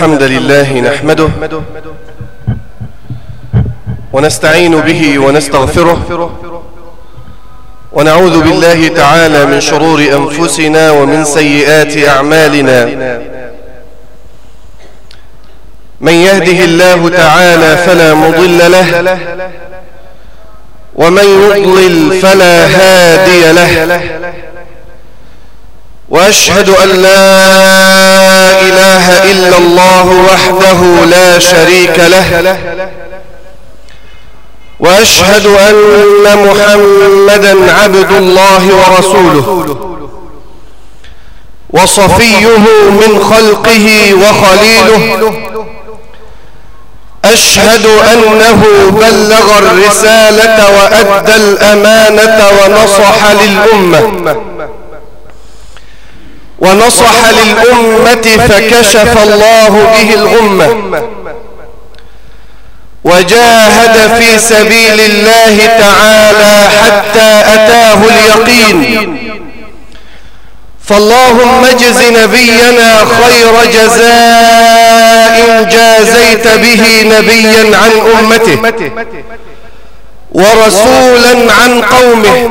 الحمد لله نحمده ونستعين به ونستغفره ونعوذ بالله تعالى من شرور أنفسنا ومن سيئات أعمالنا. من يهده الله تعالى فلا مضل له ومن يضلل فلا هادي له. وأشهد أن لا إله إلا الله وحده لا شريك له. وأشهد أن محمدا عبد الله ورسوله. وصفيه من خلقه وخليله. أشهد أنه بلغ الرسالة وأدى الأمانة ونصح للأمة. ونصح للأمة فكشف الله به الغمة. وجاهد في سبيل الله تعالى حتى أتاه اليقين. فاللهم اجز نبينا خير جزاء جازيت به نبيا عن أمته ورسولا عن قومه.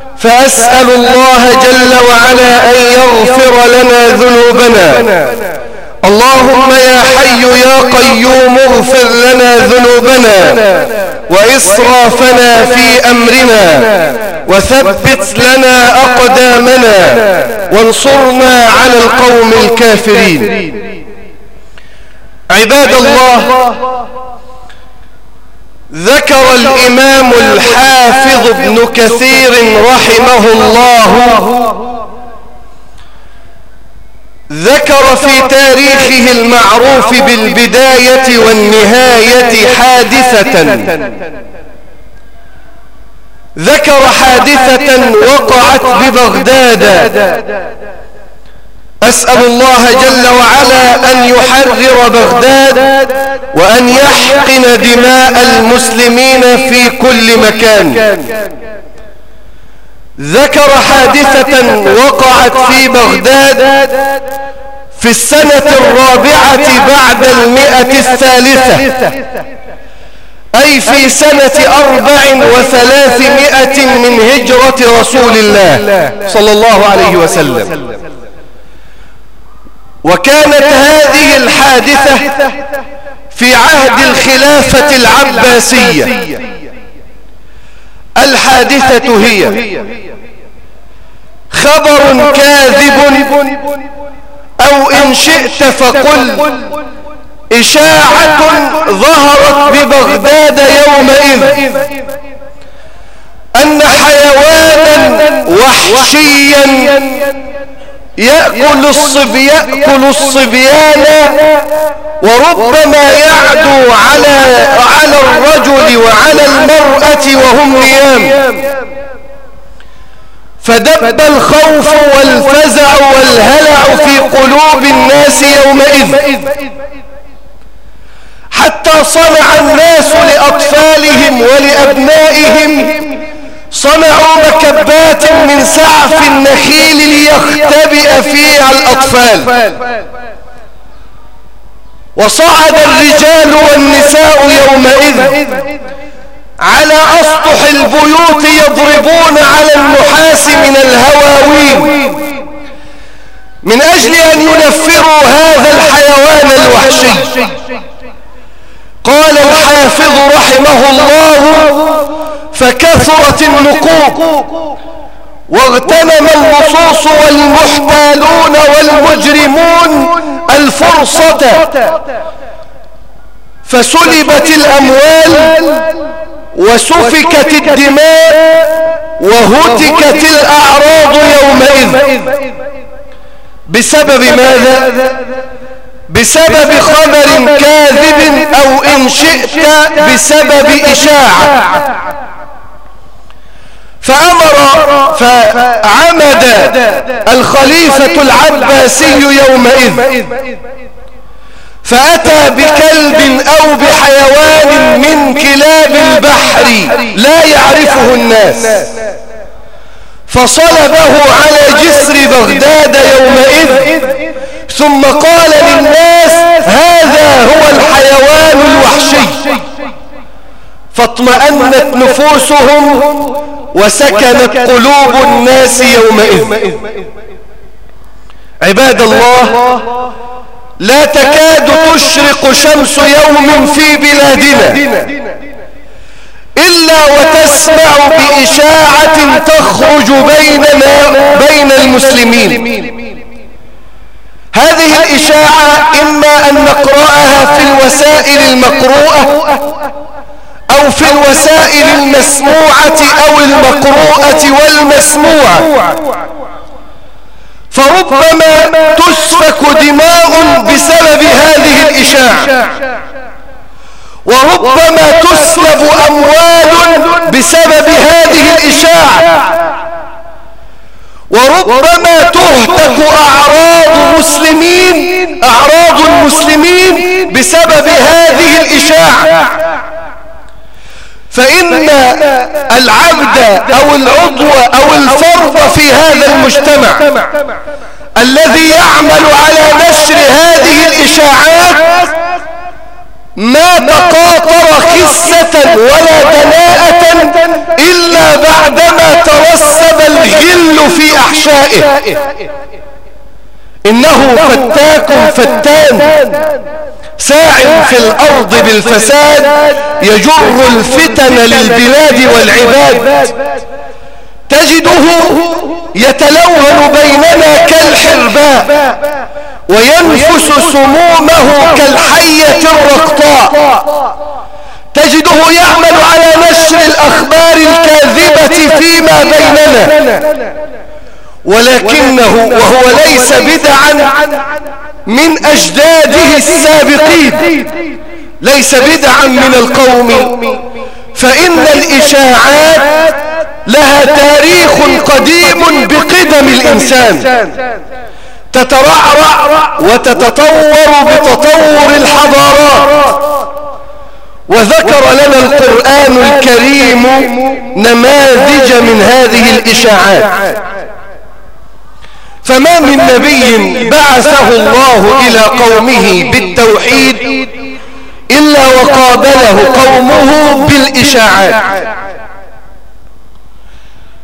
فأسأل الله جل وعلا أن يغفر لنا ذنوبنا. اللهم يا حي يا قيوم اغفر لنا ذنوبنا وإسرافنا في أمرنا وثبت لنا أقدامنا وانصرنا على القوم الكافرين. عباد الله ذكر الإمام الحافظ ابن كثير رحمه الله. ذكر في تاريخه المعروف بالبداية والنهاية حادثة. ذكر حادثة وقعت ببغداد. أسأل الله جل وعلا أن يحرر بغداد. وأن يحقن دماء المسلمين في كل مكان. ذكر حادثة وقعت في بغداد في السنة الرابعة بعد المئة الثالثة أي في سنة أربع وثلاثمائة من هجرة رسول الله صلى الله عليه وسلم. وكانت هذه الحادثة في عهد الخلافة العباسية. الحادثة هي خبر كاذب أو إن شئت فقل. إشاعة ظهرت ببغداد يومئذ. أن حيوانا وحشيا يأكل الصبيان, يأكل الصبيان وربما يعدو على, على الرجل وعلى المرأة وهم نيام. فدب الخوف والفزع والهلع في قلوب الناس يومئذ. حتى صنع الناس لأطفالهم ولأبنائهم صنعوا مكبات من سعف النخيل ليختبئ فيها الأطفال. وصعد الرجال والنساء يومئذ على أسطح البيوت يضربون على النحاس من الهواوين. من أجل أن ينفروا هذا الحيوان الوحشي. قال الحافظ رحمه الله فكثرت النقوب واغتنم اللصوص والمحتالون والمجرمون الفرصة. فسلبت الأموال وسفكت الدماء وهتكت الأعراض يومئذ. بسبب ماذا؟ بسبب خبر كاذب أو إن شئت بسبب إشاعة. فأمر فعمد الخليفة العباسي يومئذ. فأتى بكلب أو بحيوان من كلاب البحر لا يعرفه الناس. فصلبه على جسر بغداد يومئذ. ثم قال للناس هذا هو الحيوان الوحشي. فاطمأنت نفوسهم وسكنت قلوب الناس يومئذ. عباد الله لا تكاد تشرق شمس يوم في بلادنا. إلا وتسمع بإشاعة تخرج بيننا بين المسلمين. هذه الإشاعة إما أن نقرأها في الوسائل المقروءة أو في الوسائل المسموعة أو المقروءة والمسموعة فربما تسفك دماء بسبب هذه الإشاعة. وربما تسلب أموال بسبب هذه الإشاعة. وربما تهتك أعراض مسلمين أعراض المسلمين بسبب هذه الإشاعة. فإن العبد أو العضو أو الفرد في هذا المجتمع الذي يعمل على نشر هذه الإشاعات ما تقاطر خسة ولا دناءة إلا بعدما ترسب الغل في أحشائه. إنه فتاك فتان. ساع في الأرض بالفساد يجر الفتن للبلاد والعباد. تجده يتلون بيننا كالحرباء وينفس سمومه كالحية الرقطاء. تجده يعمل على نشر الأخبار الكاذبة فيما بيننا. ولكنه وهو ليس بدعا من أجداده السابقين. ليس بدعا من القوم. فإن الإشاعات لها تاريخ قديم بقدم الإنسان. تترعرع وتتطور بتطور الحضارات. وذكر لنا القرآن الكريم نماذج من هذه الإشاعات. فما من نبي بعثه الله إلى قومه بالتوحيد إلا وقابله قومه بالإشاعات.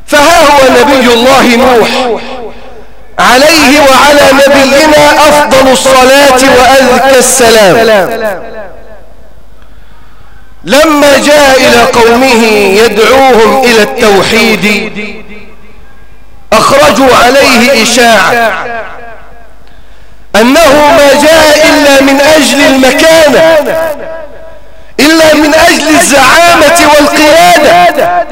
فها هو نبي الله نوح. عليه وعلى نبينا أفضل الصلاة وأذكى السلام. لما جاء إلى قومه يدعوهم إلى التوحيد. أخرجوا عليه إشاعة. أنه ما جاء إلا من أجل المكانة إلا من أجل الزعامة والقيادة.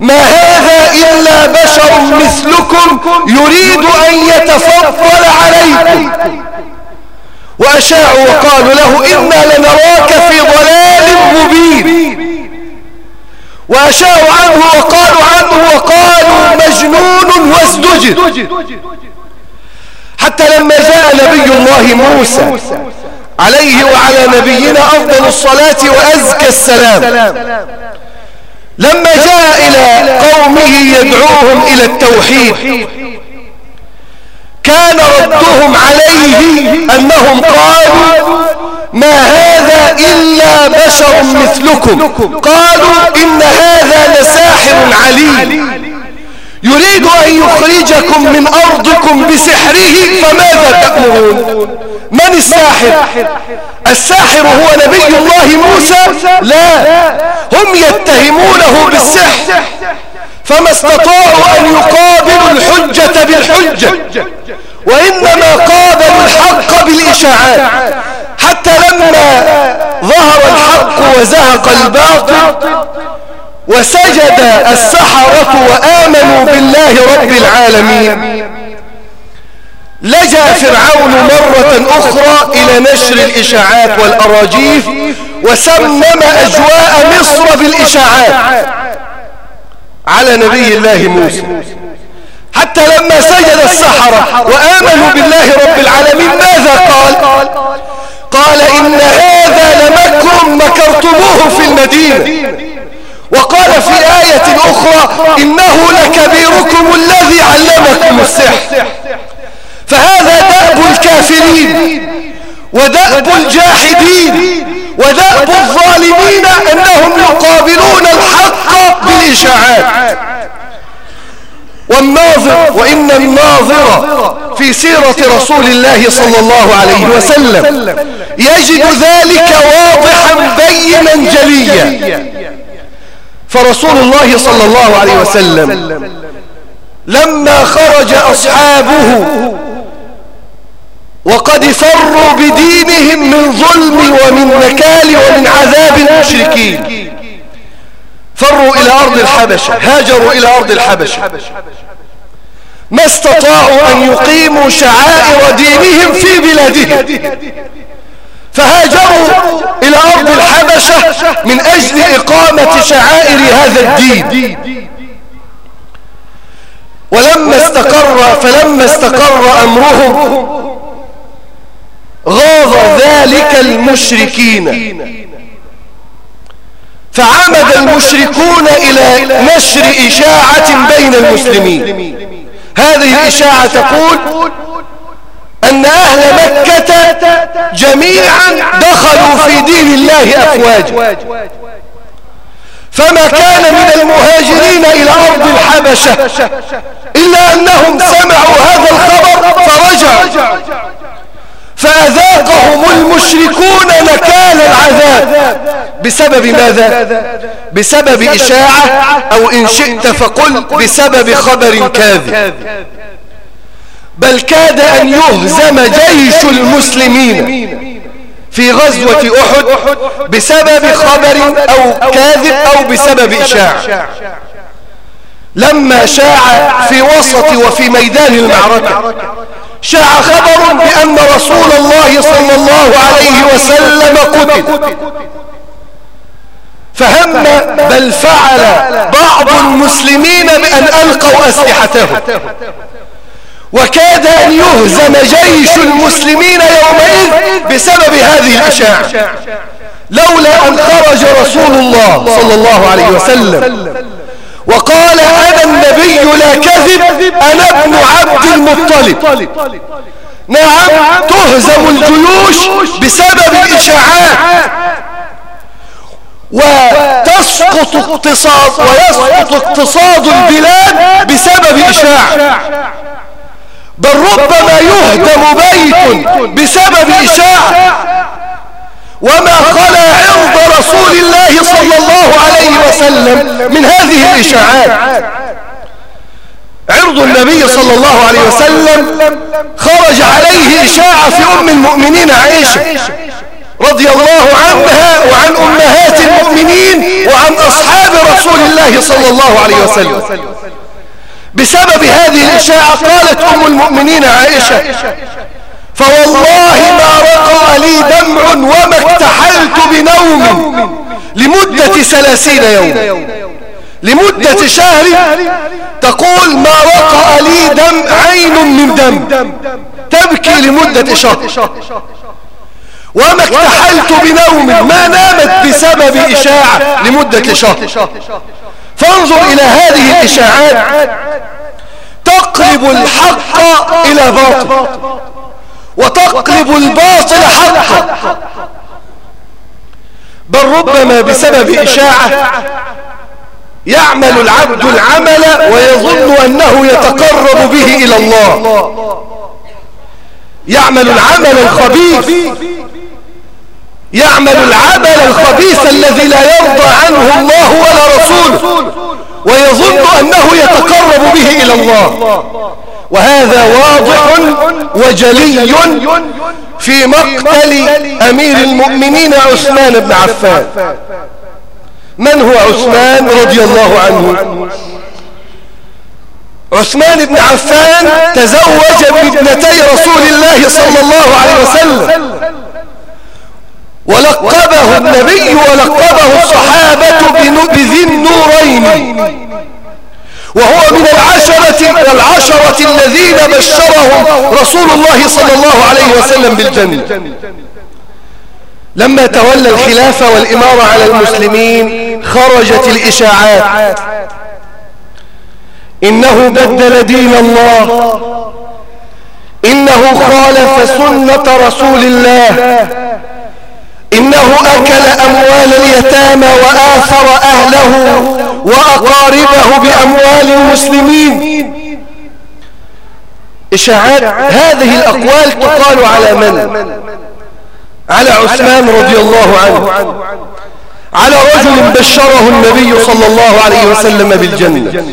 ما هذا إلا بشر مثلكم يريد أن يتفضل عليكم. وأشاعوا وقالوا له إنا لنراك في ضلال مبين. وأشاعوا عنه وقالوا عنه وقالوا مجنون حتى لما جاء نبي الله موسى عليه وعلى نبينا أفضل الصلاة وأزكى السلام. لما جاء إلى قومه يدعوهم إلى التوحيد كان ردهم عليه أنهم قالوا ما هذا إلا بشر مثلكم. قالوا إن هذا لساحر عليم. يريد أن يخرجكم من أرضكم بسحره فماذا تأمرون؟ من الساحر؟ الساحر هو نبي الله موسى؟ لا. هم يتهمونه بالسحر. فما استطاعوا أن يقابلوا الحجة بالحجة. وإنما قابلوا الحق بالإشاعات. حتى لما ظهر الحق وزهق الباطل وسجد السحرة وآمنوا بالله رب العالمين. لجأ فرعون مرة أخرى إلى نشر الإشاعات والأراجيف وسمم أجواء مصر بالإشاعات على نبي الله موسى. حتى لما سجد السحرة وآمنوا بالله رب العالمين ماذا قال؟ قال إن هذا لمكر مكرتموه في المدينة. وقال في آية أخرى إنه لكبيركم الذي علمكم السحر. فهذا دأب الكافرين ودأب الجاحدين ودأب الظالمين أنهم يقابلون الحق بالإشاعات. والناظر وإن الناظر في سيرة رسول الله صلى الله عليه وسلم يجد ذلك واضحا بينا جليا. فرسول الله صلى الله عليه وسلم. لما خرج أصحابه وقد فروا بدينهم من ظلم ومن نكال ومن عذاب المشركين. فروا إلى أرض الحبشة هاجروا إلى أرض الحبشة. ما استطاعوا أن يقيموا شعائر دينهم في بلادهم. فهاجروا إلى أرض الحبشة من أجل إقامة شعائر هذا الدين. ولما استقر فلما استقر أمرهم غاض ذلك المشركين. فعمد المشركون إلى نشر إشاعة بين المسلمين. هذه الإشاعة تقول أن أهل مكة جميعا دخلوا في دين الله أفواجا. فما كان من المهاجرين إلى أرض الحبشة إلا أنهم سمعوا هذا الخبر فرجعوا فأذاقهم المشركون نكال العذاب. بسبب ماذا؟ بسبب إشاعة أو إن شئت فقل بسبب خبر كاذب. بل كاد أن يهزم جيش المسلمين في غزوة أحد بسبب خبر أو كاذب أو بسبب إشاعة. لما شاع في وسط وفي ميدان المعركة شاع خبر بأن رسول الله صلى الله عليه وسلم قتل. فهم بل فعل بعض المسلمين بأن ألقوا أسلحتهم. وكاد أن يهزم جيش المسلمين يومئذ بسبب هذه الأشاعة لولا أن خرج رسول الله صلى الله عليه وسلم وقال أنا النبي لا كذب أنا ابن عبد المطلب. نعم تهزم الجيوش بسبب الإشاعات وتسقط اقتصاد ويسقط اقتصاد البلاد بسبب إشاعة بل ربما يهدم بيت بسبب إشاعة وما خلا عرض رسول الله صلى الله عليه وسلم من هذه الإشاعات. عرض النبي صلى الله عليه وسلم خرج عليه إشاعة في أم المؤمنين عائشة رضي الله عنها وعن أمهات المؤمنين وعن أصحاب رسول الله صلى الله عليه وسلم. بسبب هذه الإشاعة قالت أم المؤمنين عائشة فوالله ما رقى لي دمع وما اكتحلت بنوم لمدة ثلاثين يوم. لمدة شهر تقول ما وقع لي دم عين من دم تبكي لمدة شهر. وما اكتحلت بنوم ما نامت بسبب إشاعة لمدة شهر. فانظر إلى هذه الإشاعات. تقلب الحق إلى باطل. وتقلب الباطل حقا بل ربما بسبب إشاعة يعمل العبد العمل ويظن أنه يتقرب به إلى الله. يعمل العمل الخبيث يعمل العمل الخبيث الذي لا يرضى عنه الله ولا رسوله ويظن أنه يتقرب به إلى الله. وهذا واضح وجلي في مقتل أمير المؤمنين عثمان بن عفان. من هو عثمان رضي الله عنه؟ عثمان بن عفان تزوج بابنتي رسول الله صلى الله عليه وسلم. ولقبه النبي ولقبه الصحابة بذي النورين. وهو من العشرة والعشرة الذين بشرهم رسول الله صلى الله عليه وسلم بالجنة. لما تولى الخلافة والإمارة على المسلمين خرجت الإشاعات. إنه بدل دين الله. إنه خالف سنة رسول الله. إنه أكل أموال اليتامى وآثر أهله وأقاربه بأموال المسلمين. إشاعات هذه الأقوال تقال على من؟ على عثمان رضي الله عنه. على رجل بشره النبي صلى الله عليه وسلم بالجنة.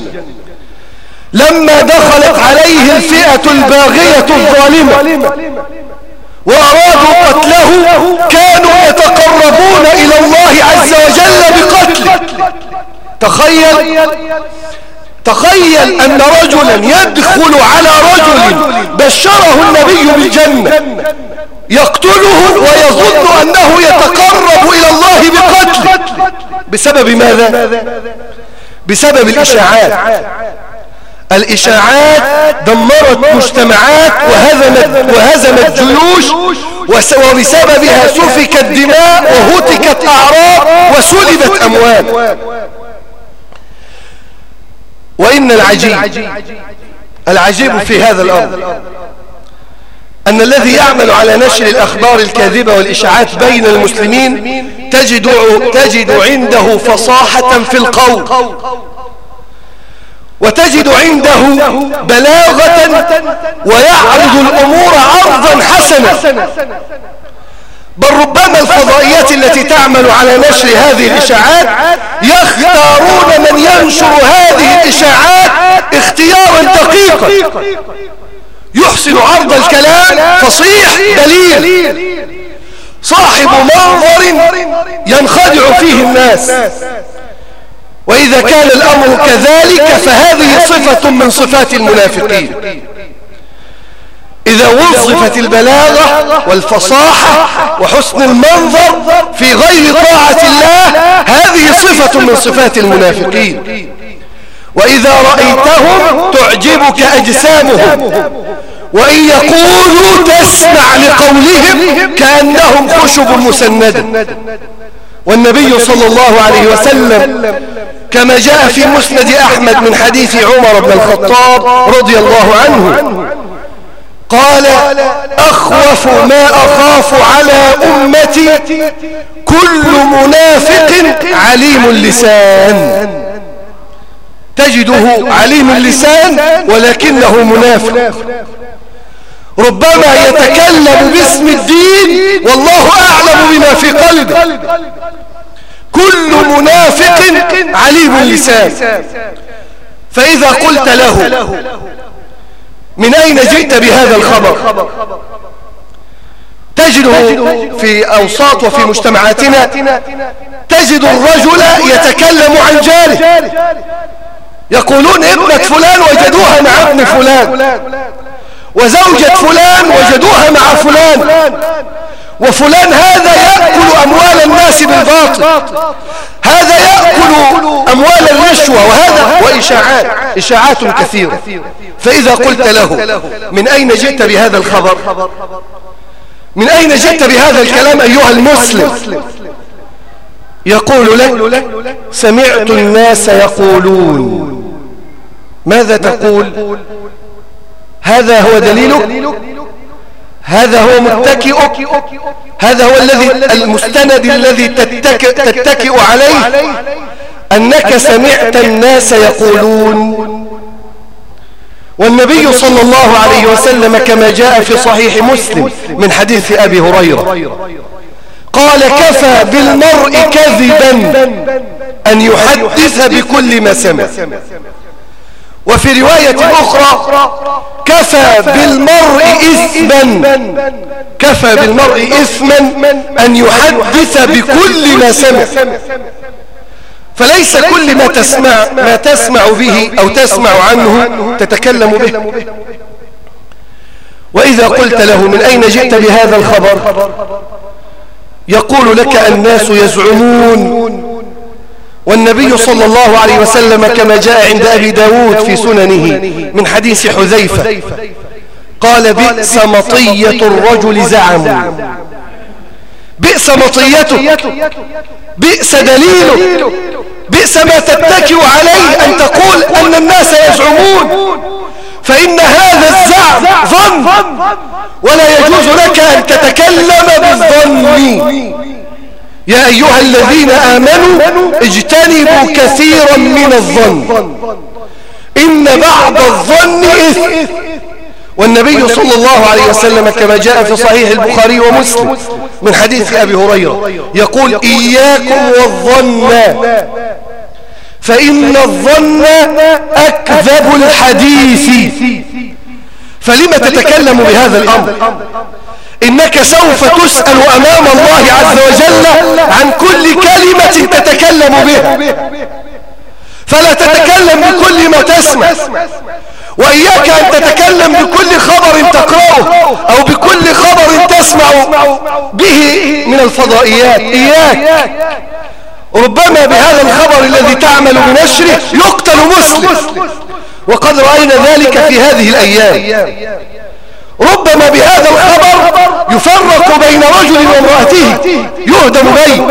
لما دخلت عليه الفئة الباغية الظالمة. وأرادوا قتله كانوا يتقربون إلى الله عز وجل بقتله. تخيل تخيل أن رجلا يدخل على رجل بشره النبي بالجنة يقتله ويظن أنه يتقرب إلى الله بقتله. بسبب ماذا؟ بسبب الإشاعات. الإشاعات دمرت مجتمعات وهزمت, وهزمت جيوش وبسببها سفكت دماء وهتكت أعراض وسلبت أموال. وإن العجيب العجيب في هذا الأمر أن الذي يعمل على نشر الأخبار الكاذبة والإشاعات بين المسلمين تجد, تجد عنده فصاحة في القول. وتجد عنده بلاغة ويعرض الأمور عرضا حسنا بل ربما الفضائيات التي تعمل على نشر هذه الإشاعات يختارون من ينشر هذه الإشاعات اختيارا دقيقا. يحسن عرض الكلام فصيح دليل. صاحب منظر ينخدع فيه الناس. وإذا كان الأمر كذلك فهذه صفة من صفات المنافقين. إذا وظفت البلاغة والفصاحة وحسن المنظر في غير طاعة الله هذه صفة من صفات المنافقين. وإذا رأيتهم تعجبك أجسامهم. وإن يقولوا تسمع لقولهم كأنهم خشب مسند والنبي صلى الله عليه وسلم كما جاء في مسند أحمد من حديث عمر بن الخطاب رضي الله عنه. قال أخوف ما أخاف على أمتي كل منافق عليم اللسان. تجده عليم اللسان ولكنه منافق. ربما يتكلم باسم الدين والله أعلم بما في قلبه. كل منافق عليم اللسان. فإذا قلت له من أين جئت بهذا الخبر؟ تجده في أوساط وفي مجتمعاتنا. تجد الرجل يتكلم عن جاره. يقولون ابنة فلان وجدوها مع ابن فلان. وزوجة فلان وجدوها مع فلان. وفلان هذا يأكل أموال الناس بالباطل. هذا يأكل أموال الرشوة وهذا وإشاعات إشاعات كثيرة. فإذا قلت له من أين جئت بهذا الخبر؟ من أين جئت بهذا الكلام أيها المسلم؟ يقول لك سمعت الناس يقولون. ماذا تقول؟ هذا هو دليلك؟ هذا هو متكئك. هذا هو الذي المستند الذي تتكئ, تتكئ عليه. أنك سمعت الناس يقولون. والنبي صلى الله عليه وسلم كما جاء في صحيح مسلم من حديث أبي هريرة. قال كفى بالمرء كذبا أن يحدث بكل ما سمع. وفي رواية أخرى كفى بالمرء إثما كفى بالمرء إثما أن يحدث بكل ما سمع. فليس كل ما تسمع ما تسمع به أو تسمع عنه تتكلم به. وإذا قلت له من أين جئت بهذا الخبر؟ يقول لك الناس يزعمون. والنبي صلى الله عليه وسلم كما جاء عند أبي داود في سننه من حديث حذيفة. قال بئس مطية الرجل زعم. بئس مطيته. بئس دليله. بئس ما تتكئ عليه أن تقول أن الناس يزعمون. فإن هذا الزعم ظن. ولا يجوز لك أن تتكلم بالظن. يا أيها الذين آمنوا اجتنبوا كثيرا من الظن. إن بعض الظن إثم. والنبي صلى الله عليه وسلم كما جاء في صحيح البخاري ومسلم من حديث أبي هريرة يقول إياكم والظن. فإن الظن أكذب الحديث. فلما تتكلم بهذا الأمر؟ إنك سوف تسأل أمام الله عز وجل عن كل كلمة تتكلم بها فلا تتكلم بكل ما تسمع. وإياك أن تتكلم بكل خبر تقرأه أو بكل خبر تسمع به من الفضائيات. إياك. ربما بهذا الخبر الذي تعمل بنشره يقتل مسلم. وقد رأينا ذلك في هذه الأيام. ربما بهذا الخبر يفرق بين رجل وامرأته. يهدم بين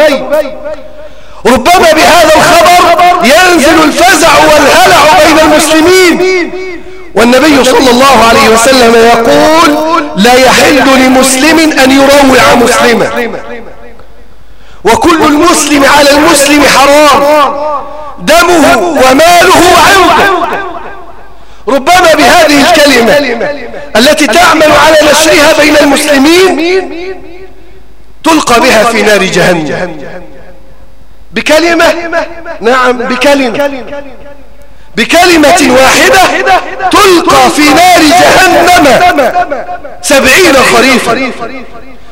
ربما بهذا الخبر ينزل الفزع والهلع بين المسلمين. والنبي صلى الله عليه وسلم يقول لا يحل لمسلم أن يروع مسلما. وكل المسلم على المسلم حرام. دمه وماله وعرضه ربما بهذه الكلمة التي تعمل على نشرها بين المسلمين تلقى بها في نار جهنم. بكلمة؟ نعم بكلمة. بكلمة. واحدة تلقى في نار جهنم. سبعين خريفا.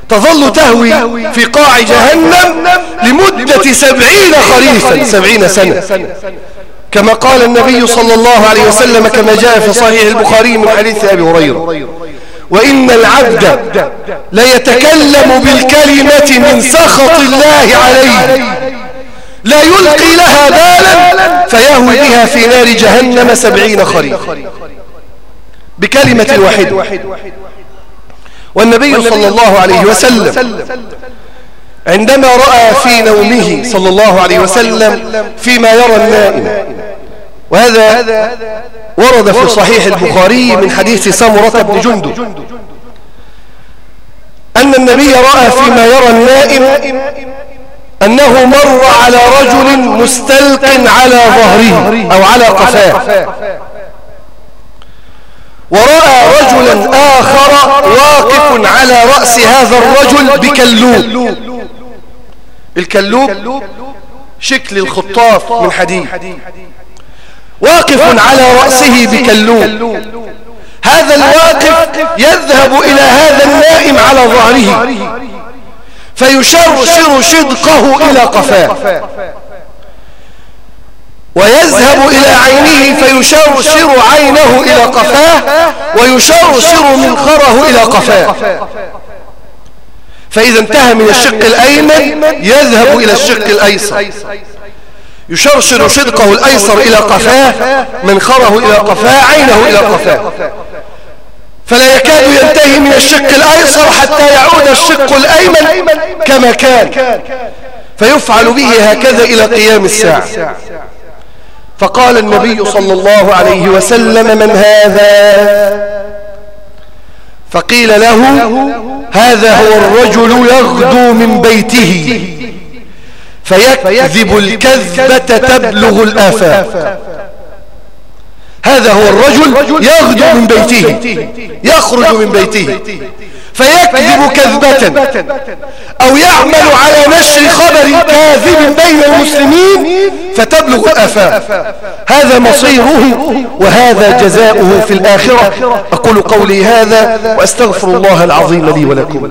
تظل تهوي في قاع جهنم لمدة سبعين خريفا. سبعين سنة. كما قال النبي صلى الله عليه وسلم كما جاء في صحيح البخاري من حديث أبي هريرة. وإن العبد ليتكلم بالكلمة من سخط الله عليه لا يلقي لها بالا فيهوي بها في نار جهنم سبعين خريف بكلمة واحدة. والنبي صلى الله عليه وسلم عندما رأى في نومه صلى الله عليه وسلم فيما يرى النائم وهذا ورد في صحيح البخاري من حديث سمرة بن جندب. أن النبي رأى فيما يرى النائم أنه مر على رجل مستلق على ظهره أو على قفاه. ورأى رجلا آخر واقف على رأس هذا الرجل بكلوب. الكلوب شكل الخطاف من حديد واقف على رأسه بكلوب. هذا الواقف يذهب إلى هذا النائم على ظهره فيشرشر شدقه إلى قفاه. ويذهب إلى عينه فيشرشر عينه إلى قفاه ويشرشر منخره إلى قفاه. فإذا انتهى من الشق الأيمن يذهب إلى الشق الأيسر. يشرشر شدقه الأيسر إلى قفاه منخره إلى قفاه عينه إلى قفاه فلا يكاد ينتهي من الشق الأيسر حتى يعود الشق الأيمن كما كان. فيفعل به هكذا إلى قيام الساعة. فقال النبي صلى الله عليه وسلم من هذا؟ فقيل له هذا هو الرجل يغدو من بيته. فيكذب الكذبة تبلغ الآفاق. هذا هو الرجل يغدو من بيته يخرج من بيته. فيكذب كذبة. أو يعمل على نشر خبر كاذب بين المسلمين فتبلغ الآفاق. هذا مصيره وهذا جزاؤه في الآخرة. أقول قولي هذا وأستغفر الله العظيم لي ولكم.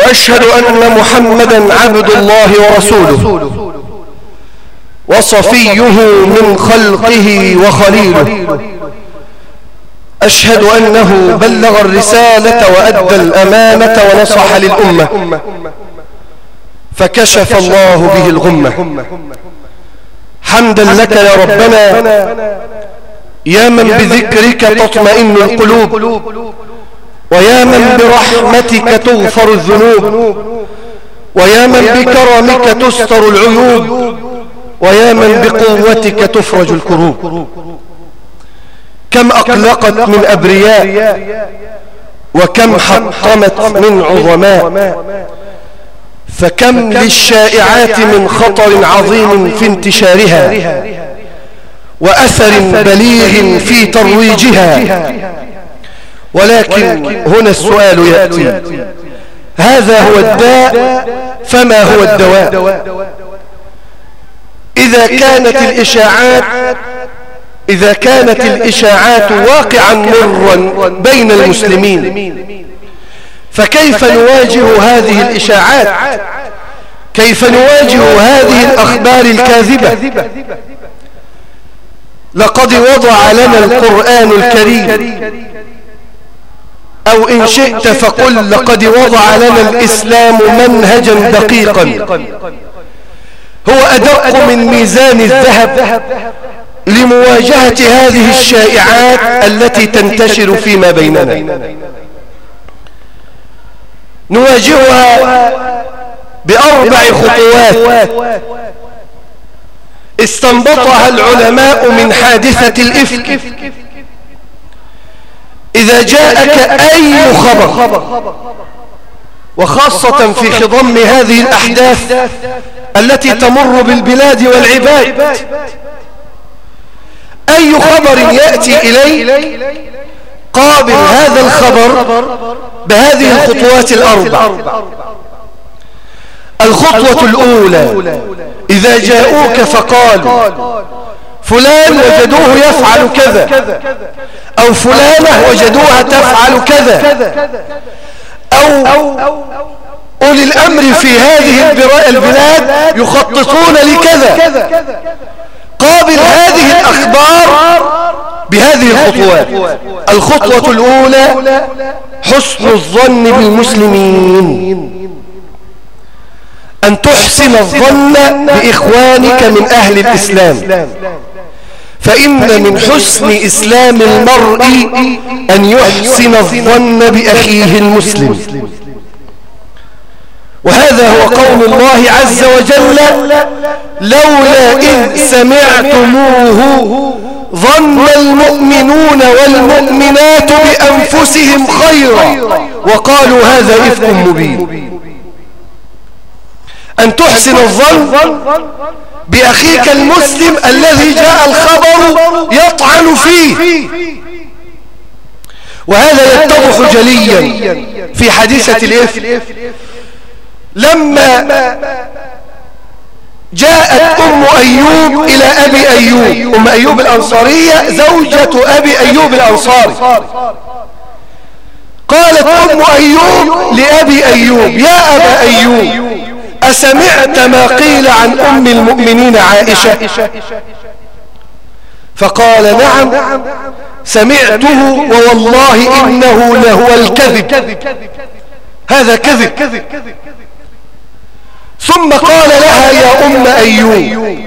وأشهد أن محمدا عبد الله ورسوله وصفيه من خلقه وخليله. أشهد أنه بلغ الرسالة وأدى الأمانة ونصح للأمة. فكشف الله به الغمة. حمدا لك يا ربنا. يا من بذكرك تطمئن القلوب. ويا من برحمتك تغفر الذنوب. ويا من بكرمك تستر العيوب. ويا من بقوتك تفرج الكروب. كم أقلقت من أبرياء. وكم حطمت من عظماء. فكم للشائعات من خطر عظيم في انتشارها. وأثر بليغ في ترويجها. ولكن هنا السؤال يأتي. هذا هو الداء فما هو الدواء؟ إذا كانت الإشاعات إذا كانت الإشاعات واقعا مرا بين المسلمين فكيف نواجه هذه الإشاعات؟ كيف نواجه هذه الأخبار الكاذبة؟ لقد وضع لنا القرآن الكريم. أو إن شئت فقل لقد وضع لنا الإسلام منهجا دقيقا. هو أدق من ميزان الذهب لمواجهة هذه الشائعات التي تنتشر فيما بيننا. نواجهها بأربع خطوات. استنبطها العلماء من حادثة الإفك. إذا جاءك أي خبر. وخاصة في خضم هذه الأحداث التي تمر بالبلاد والعباد. أي خبر يأتي إلي قابل هذا الخبر بهذه الخطوات الأربع. الخطوة الأولى إذا جاءوك فقالوا فلان وجدوه يفعل كذا. أو فلانة وجدوها تفعل كذا. أو أولي الأمر في هذه البلاد يخططون لكذا. قابل هذه الأخبار بهذه الخطوات. الخطوة الأولى حسن الظن بالمسلمين. أن تحسن الظن بإخوانك من أهل الإسلام. فإن من حسن إسلام المرء أن يحسن الظن بأخيه المسلم. وهذا هو قول الله عز وجل لولا إن سمعتموه ظن المؤمنون والمؤمنات بأنفسهم خيرا. وقالوا هذا إفك مبين. أن تحسن الظن بأخيك المسلم الذي جاء الخبر يطعن فيه. وهذا يتضح جليا في حديثة الإف. لما جاءت أم أيوب إلى أبي أيوب أم أيوب الأنصارية زوجة أبي أيوب الأنصاري. قالت أم أيوب لأبي أيوب يا أبا أيوب أسمعت ما قيل عن أم المؤمنين عائشة. فقال نعم سمعته ووالله إنه لهو الكذب. هذا كذب. ثم قال لها يا أم أيوب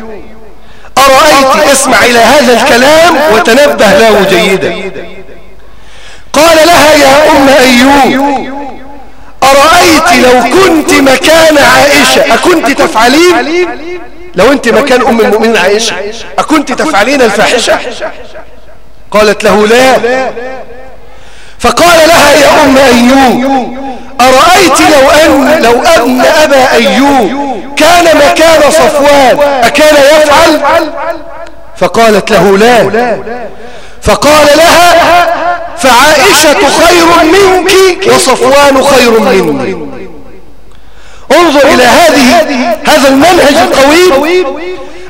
أرأيت أسمع إلى هذا الكلام وتنبه له جيدا. قال لها يا أم أيوب أرأيت لو كنت مكان عائشة أكنت تفعلين؟ لو أنت مكان أم المؤمنين عائشة أكنت تفعلين؟ الفاحشة؟ قالت له لا. فقال لها يا أم أيوب أرأيت لو أن لو أن أبا أيوب كان مكان صفوان أكان يفعل؟ فقالت له لا. فقال لها فعائشة خير منك وصفوان خير مني. انظر إلى هذه هذا المنهج القويم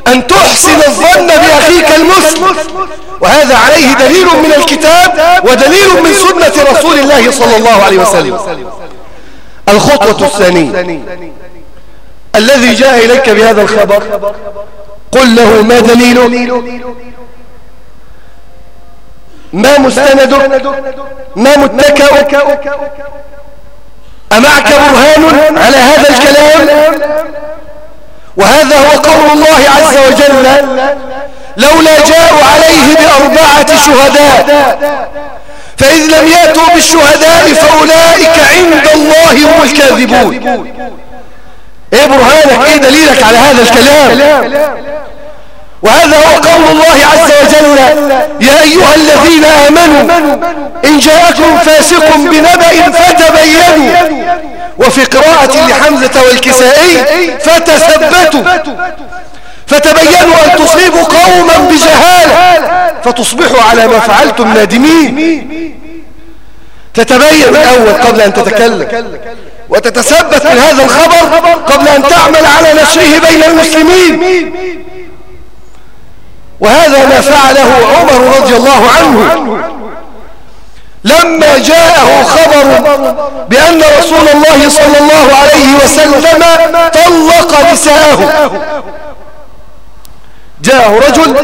أن تحسن الظن بأخيك المسلم. وهذا عليه دليل من الكتاب ودليل من سنة رسول الله صلى الله عليه وسلم. الخطوة الثانية. الذي جاء إليك بهذا الخبر قل له ما دليله ما مستندك ما متكأك أمعك برهان على هذا الكلام؟ وهذا هو قول الله عز وجل لولا جاءوا عليه بأربعة شهداء فإذ لم يأتوا بالشهداء فأولئك عند الله هم الكاذبون. إيه برهانك؟ إيه دليلك على هذا الكلام؟ وهذا هو قول الله عز وجل. يا أيها الذين آمنوا إن جاءكم فاسق بنبأ فتبينوا وفي قراءة لحمزة والكسائي فتثبتوا فتبينوا أن تصيبوا قوما بجهالة فتصبحوا على ما فعلتم نادمين. تتبين الأول قبل أن تتكلم وتتثبت من هذا الخبر قبل أن تعمل على نشره بين المسلمين. وهذا ما فعله عمر رضي الله عنه. لما جاءه خبر بأن رسول الله صلى الله عليه وسلم طلق نساءه. جاءه رجل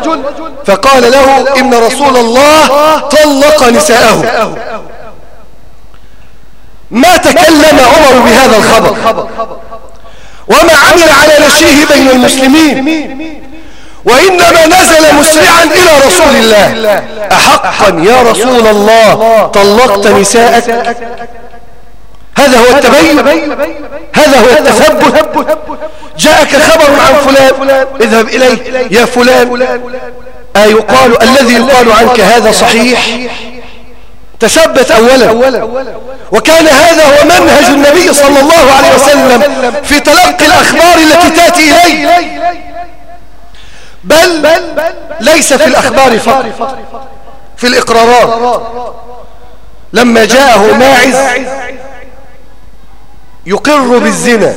فقال له إن رسول الله طلق نساءه. ما تكلم عمر بهذا الخبر. وما عمل على نشيه بين المسلمين. وإنما نزل مسرعا إلى رسول الله. أحقا يا رسول الله. طلقت نساءك. هذا هو التبين. هذا هو التثبت. جاءك خبر عن فلان. اذهب إليه. يا فلان. أيقال الذي يقال عنك هذا صحيح. تثبت أولا. وكان هذا هو منهج النبي صلى الله عليه وسلم في تلقي الأخبار التي تأتي إليه. بل ليس في الأخبار فقط في الإقرارات. لما جاءه ماعز يقر بالزنا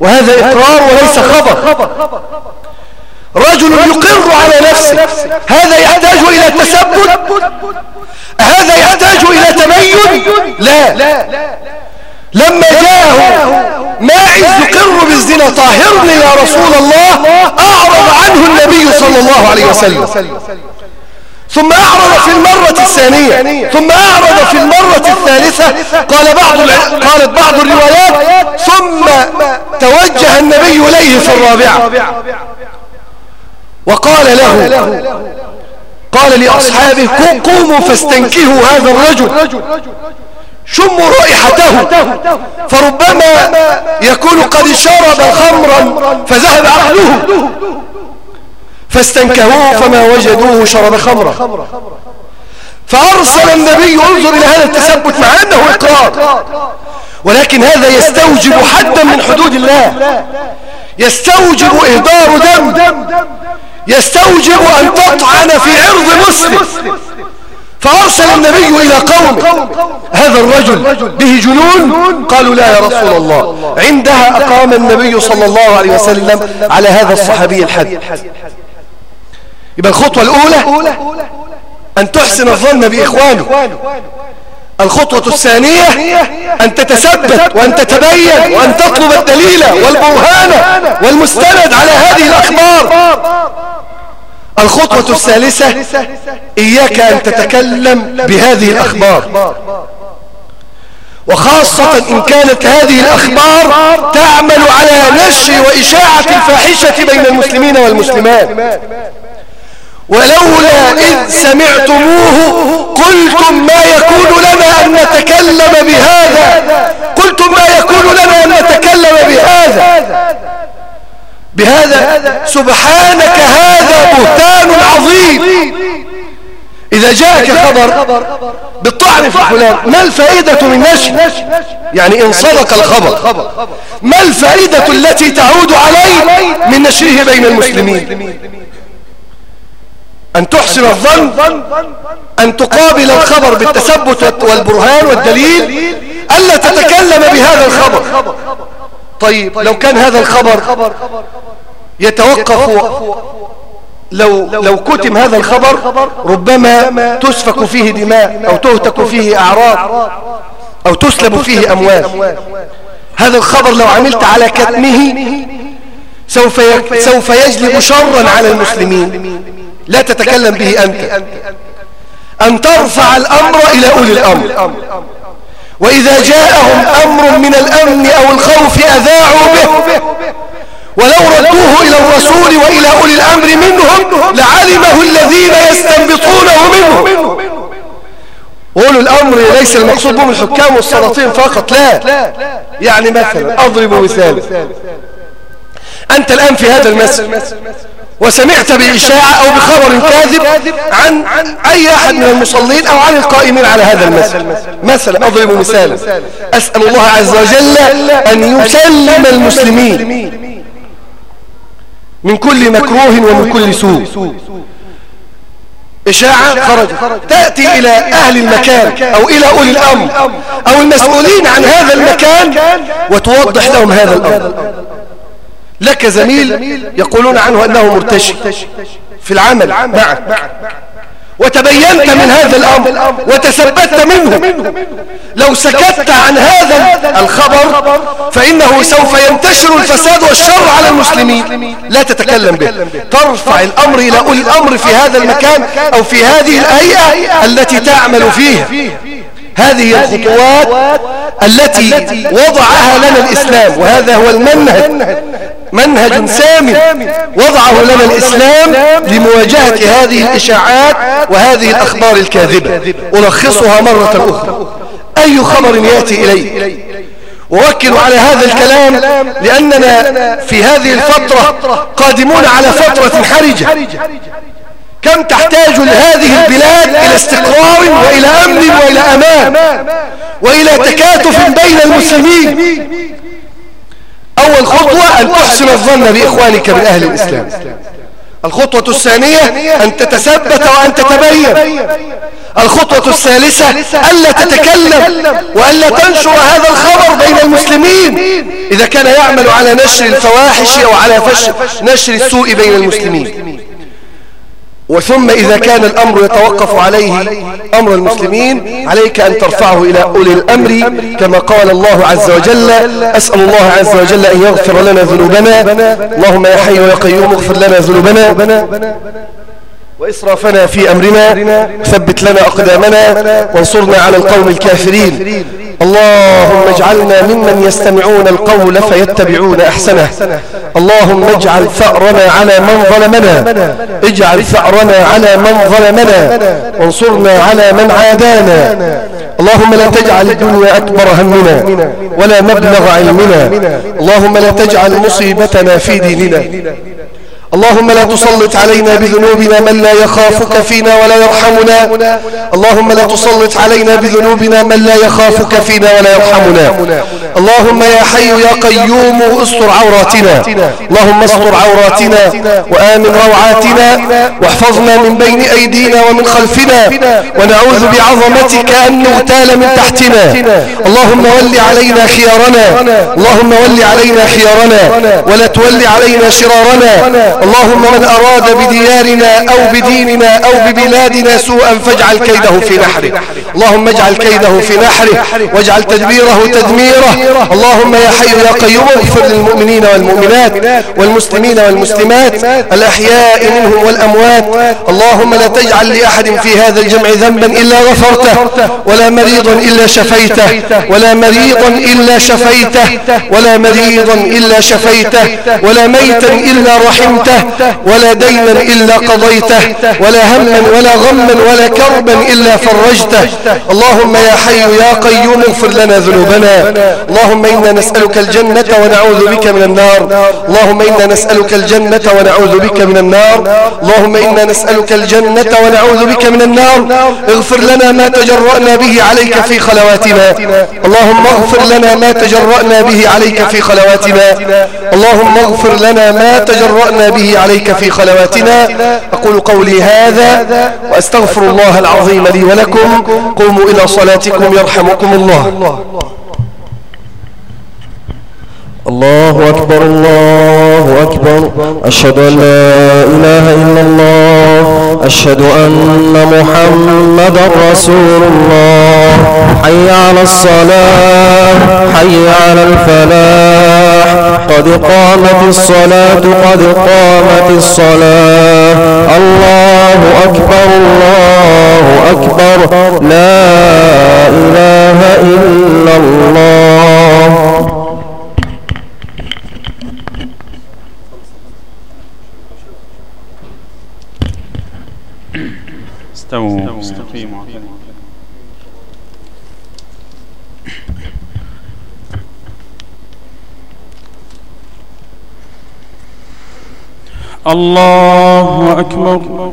وهذا إقرار وليس خبر. رجل يقر على نفسه هذا يحتاج إلى تثبت هذا يحتاج إلى تبين لا. لما جاءه ماعز يقر بالزنا طاهرني يا رسول الله أعرض عنه النبي صلى الله عليه وسلم. ثم أعرض في المرة الثانية ثم أعرض في المرة الثالثة قال بعض قالت بعض الروايات ثم توجه النبي إليه في الرابعة. وقال له قال لأصحابه قوموا فاستنكهوا هذا الرجل. شموا رائحته فربما يكون قد شرب خمرا فذهب عقله فاستنكهوه فما وجدوه شرب خمرا. فأرسل النبي انظر إلى هذا التثبت مع أنه إقرار. ولكن هذا يستوجب حدا من حدود الله. يستوجب إهدار دم. يستوجب أن تطعن في عرض مسلم. فأرسل النبي إلى قوم هذا الرجل به جنون؟ قالوا لا يا رسول الله. عندها أقام النبي صلى الله عليه وسلم على هذا الصحابي الحد. يبقى الخطوة الأولى أن تحسن الظن بإخوانه. الخطوة الثانية أن تتثبت وأن تتبين وأن تطلب الدليل والبرهان والمستند على هذه الأخبار. الخطوة الثالثة إياك أن تتكلم بهذه الأخبار. وخاصة إن كانت هذه الأخبار تعمل على نشر وإشاعة الفاحشة بين المسلمين والمسلمات. ولولا إذ سمعتموه قلتم ما يكون لنا أن نتكلم بهذا. قلتم ما يكون لنا أن نتكلم بهذا. بهذا سبحانك هذا بهتان عظيم. إذا جاءك خبر بالطعن في فلان ما الفائدة من نشر؟ يعني إن صدق الخبر. ما الفائدة التي تعود عليه من نشره بين المسلمين؟ أن تحسن الظن أن تقابل الخبر بالتثبت والبرهان والدليل ألا تتكلم بهذا الخبر. طيب لو كان هذا الخبر يتوقف لو لو كتم هذا الخبر ربما تسفك فيه دماء أو تهتك فيه أعراض أو تسلب فيه أموال. هذا الخبر لو عملت على كتمه سوف سوف يجلب شرا على المسلمين. لا تتكلم به أنت. أن ترفع الأمر إلى أولي الأمر. وإذا جاءهم أمر من الأمن أو الخوف أذاعوا به. ولو ردوه إلى الرسول وإلى أولي الأمر منهم لعلمه الذين يستنبطونه منهم. أولو الأمر ليس المقصود بهم الحكام والسلاطين فقط لا. يعني مثلا أضرب مثال. أنت الآن في هذا المسجد. وسمعت بإشاعة أو بخبر كاذب عن أي أحد من المصلين أو عن القائمين على هذا المسجد. مثلا أضرب مثالا. أسأل الله عز وجل أن يسلم المسلمين من كل مكروه ومن كل سوء. إشاعة خرجت. تأتي إلى أهل المكان أو إلى أولي الأمر أو المسؤولين عن هذا المكان وتوضح لهم هذا الأمر. لك زميل يقولون عنه أنه مرتشي في العمل. معك. وتبينت من هذا الأمر وتثبت منه. لو سكت عن هذا الخبر فإنه سوف ينتشر الفساد والشر على المسلمين. لا تتكلم به. ترفع الأمر إلى أولي الأمر في هذا المكان أو في هذه الهيئة التي تعمل فيها. هذه الخطوات التي وضعها لنا الإسلام. وهذا هو المنهج. منهج سامي وضعه لنا الإسلام لمواجهة هذه الإشاعات وهذه الأخبار الكاذبة. ألخصها مرة أخرى. أي خبر يأتي إلي؟ ووكل على هذا الكلام لأننا في هذه الفترة قادمون على فترة حرجة. كم تحتاج هذه البلاد إلى استقرار وإلى أمن وإلى أمان وإلى تكاتف بين المسلمين. أول خطوة أن تحسن الظن بإخوانك من أهل الإسلام. الخطوة الثانية أن تتثبت وأن تتبين. الخطوة الثالثة ألا تتكلم وألا تنشر هذا الخبر بين المسلمين. إذا كان يعمل على نشر الفواحش أو على نشر السوء بين المسلمين. وثم إذا كان الأمر يتوقف عليه أمر المسلمين عليك أن ترفعه إلى أولي الأمر كما قال الله عز وجل أسأل الله عز وجل أن يغفر لنا ذنوبنا. اللهم يا حي ويا قيوم اغفر لنا ذنوبنا. وإسرافنا في أمرنا. ثبت لنا أقدامنا. وانصرنا على القوم الكافرين. اللهم اجعلنا ممن يستمعون القول فيتبعون أحسنه. اللهم اجعل ثأرنا على من ظلمنا. اجعل ثأرنا على من ظلمنا. وانصرنا على من عادانا. اللهم لا تجعل الدنيا أكبر همنا ولا مبلغ علمنا. اللهم لا تجعل مصيبتنا في ديننا. اللهم لا تسلط علينا بذنوبنا من لا يخافك فينا ولا يرحمنا. اللهم لا تسلط علينا بذنوبنا من لا يخافك فينا ولا يرحمنا. اللهم يا حي يا قيوم استر عوراتنا. اللهم استر عوراتنا وآمن روعاتنا واحفظنا من بين أيدينا ومن خلفنا ونعوذ بعظمتك أن نغتال من تحتنا. اللهم ول علينا خيارنا. اللهم ول علينا خيارنا. ولا تول علينا شرارنا. اللهم من أراد بديارنا أو بديننا أو ببلادنا سوءا فاجعل كيده في نحره. اللهم اجعل كيده في نحره واجعل تدبيره تدميره. اللهم يا حي يا قيوم اغفر للمؤمنين والمؤمنات والمسلمين والمسلمات. الأحياء منهم والأموات. اللهم لا تجعل لأحد في هذا الجمع ذنبا إلا غفرته. ولا مريضا إلا شفيته. ولا مريضا إلا شفيته. ولا مريضا إلا شفيته. ولا ميتا إلا رحمته. ولا دينا إلا قضيته. ولا هما ولا غما ولا كربا إلا فرجته. اللهم يا حي يا قيوم اغفر لنا ذنوبنا. اللهم إنا نسألك الجنة ونعوذ بك من النار. اللهم إنا نسألك الجنة ونعوذ بك من النار. اللهم إنا نسألك الجنة ونعوذ بك من النار. اغفر لنا ما تجرأنا به عليك في خلواتنا. اللهم اغفر لنا ما تجرأنا به عليك في خلواتنا. اللهم اغفر لنا ما تجرأنا به عليك في خلواتنا. أقول قولي هذا وأستغفر الله العظيم لي ولكم. قوموا إلى صلاتكم يرحمكم الله. الله أكبر الله أكبر. أشهد أن لا إله إلا الله. أشهد أن محمد رسول الله. حي على الصلاة حي على الفلاح. قد قامت الصلاة قد قامت الصلاة. الله أكبر الله أكبر. لا إله إلا الله. استووا. استقيموا. الله أكبر.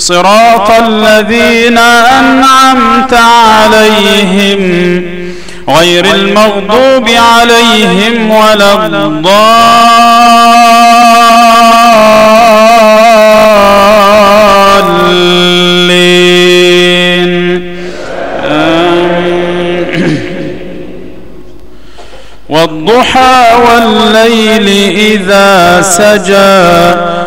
صراط الذين أنعمت عليهم غير المغضوب عليهم ولا الضالين. والضحى والليل إذا سجى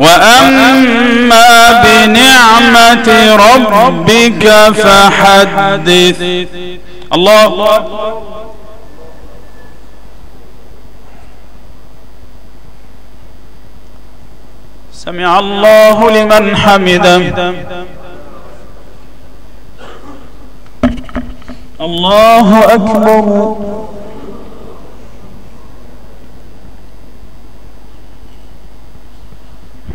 وأما بنعمة ربك فحدث. الله. سمع الله لمن حمده.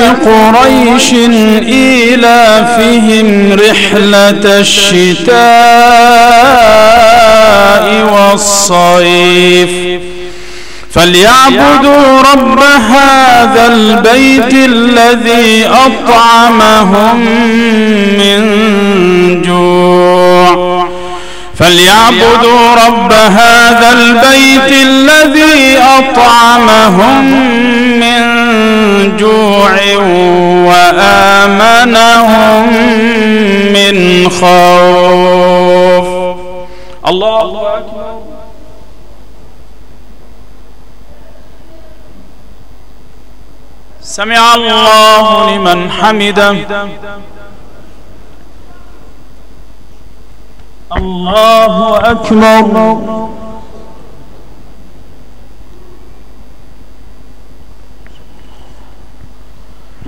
قريش إيلافهم رحلة الشتاء والصيف فليعبدوا رب هذا البيت الذي أطعمهم من جوع فليعبدوا رب هذا البيت الذي أطعمهم من جوع وآمنهم من خوف. الله أكبر سمع الله لمن حمده. الله أكبر.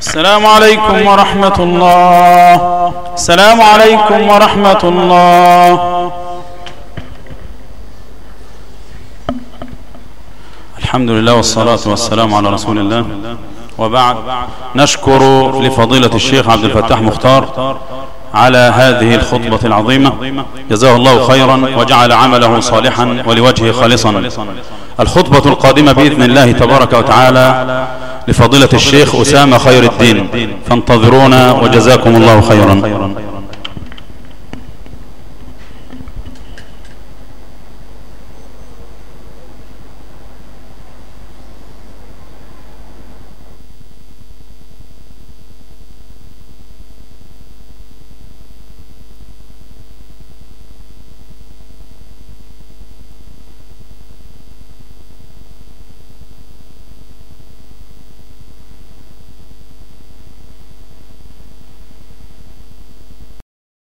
السلام عليكم ورحمة الله. السلام عليكم ورحمة الله. الحمد لله والصلاة والسلام على رسول الله. وبعد نشكر لفضيلة الشيخ عبد الفتاح مختار على هذه الخطبة العظيمة. جزاه الله خيرا وجعل عمله صالحا ولوجهه خالصا. الخطبة القادمة بإذن الله تبارك وتعالى لفضيلة الشيخ أسامة خير الدين. فانتظرونا وجزاكم الله خيرا.